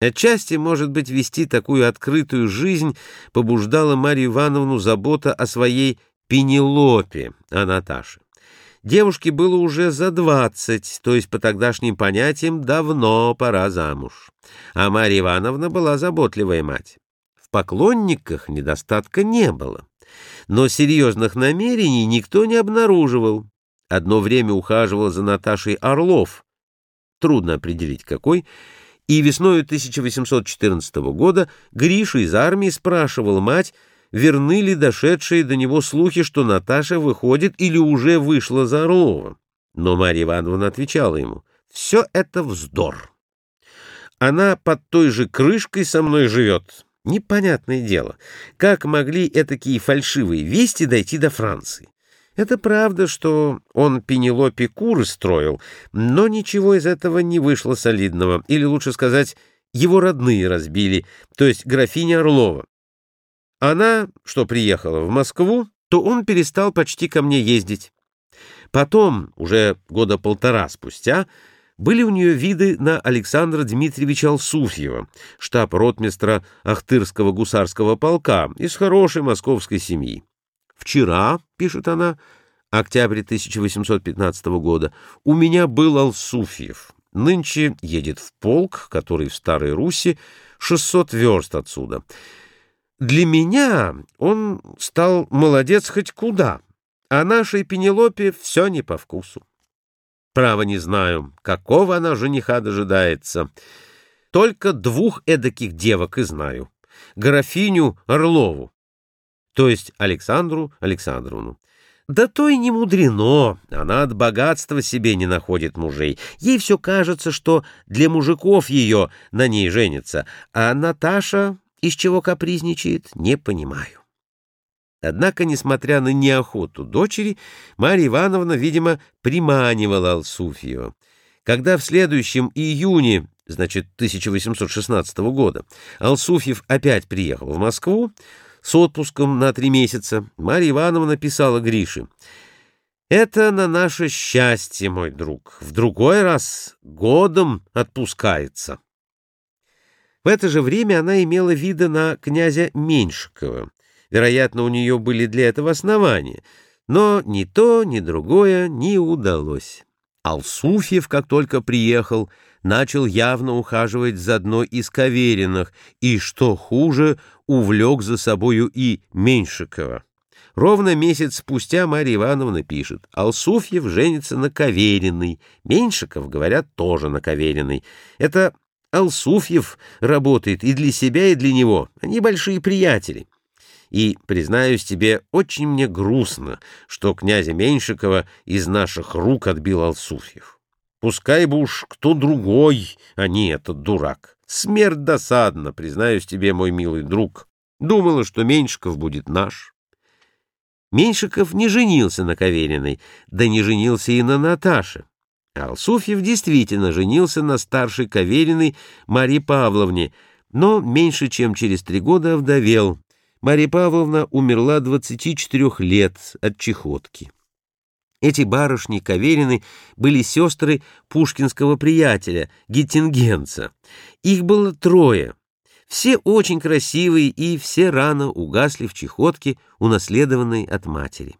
Отчасти, может быть, вести такую открытую жизнь побуждала Марию Ивановну забота о своей Пенелопе, о Наташе. Девушке было уже за двадцать, то есть по тогдашним понятиям давно пора замуж. А Марья Ивановна была заботливая мать. В поклонниках недостатка не было. Но серьезных намерений никто не обнаруживал. Одно время ухаживал за Наташей Орлов. Трудно определить, какой. И весной 1814 года Гриша из армии спрашивал мать, верны ли дошедшие до него слухи, что Наташа выходит или уже вышла за Орлова. Но Марья Ивановна отвечала ему, «Все это вздор. Она под той же крышкой со мной живет. Непонятное дело, как могли этакие фальшивые вести дойти до Франции? Это правда, что он Пенелопе куры строил, но ничего из этого не вышло солидного, или, лучше сказать, его родные разбили, то есть графиня Орлова. Она, что приехала в Москву, то он перестал почти ко мне ездить. Потом, уже года полтора спустя, были у нее виды на Александра Дмитриевича Алсуфьева, штаб-ротмистра Ахтырского гусарского полка из хорошей московской семьи. «Вчера», — пишет она, октябрь 1815 года, — «у меня был Алсуфьев. Нынче едет в полк, который в Старой Руси, 600 верст отсюда». Для меня он стал молодец хоть куда, а нашей Пенелопе все не по вкусу. Право не знаю, какого она жениха дожидается. Только двух эдаких девок и знаю. Графиню Орлову, то есть Александру Александровну. Да то и не мудрено, она от богатства себе не находит мужей. Ей все кажется, что для мужиков ее на ней женится, а Наташа из чего капризничает, не понимаю. Однако, несмотря на неохоту дочери, Марья Ивановна, видимо, приманивала Алсуфьева. Когда в следующем июне, значит, 1816 года, Алсуфьев опять приехал в Москву с отпуском на три месяца, Марья Ивановна писала Грише, «Это на наше счастье, мой друг, в другой раз годом отпускается». В это же время она имела виды на князя Меньшикова. Вероятно, у нее были для этого основания, но ни то, ни другое не удалось. Алсуфьев, как только приехал, начал явно ухаживать за одной из Кавериных и, что хуже, увлек за собою и Меньшикова. Ровно месяц спустя Марья Ивановна пишет, Алсуфьев женится на Кавериной, Меньшиков, говорят, тоже на Кавериной. Это Алсуфьев работает и для себя, и для него. Они большие приятели. И, признаюсь тебе, очень мне грустно, что князя Меньшикова из наших рук отбил Алсуфьев. Пускай бы уж кто другой, а не этот дурак. Смерть досадна, признаюсь тебе, мой милый друг. Думала, что Меньшиков будет наш. Меньшиков не женился на Кавериной, да не женился и на Наташе. Алсуфьев действительно женился на старшей Кавериной Марии Павловне, но меньше чем через три года овдовел. Мария Павловна умерла 24 лет от чехотки. Эти барышни Каверины были сестры пушкинского приятеля, геттингенца. Их было трое. Все очень красивые и все рано угасли в чехотке, унаследованной от матери.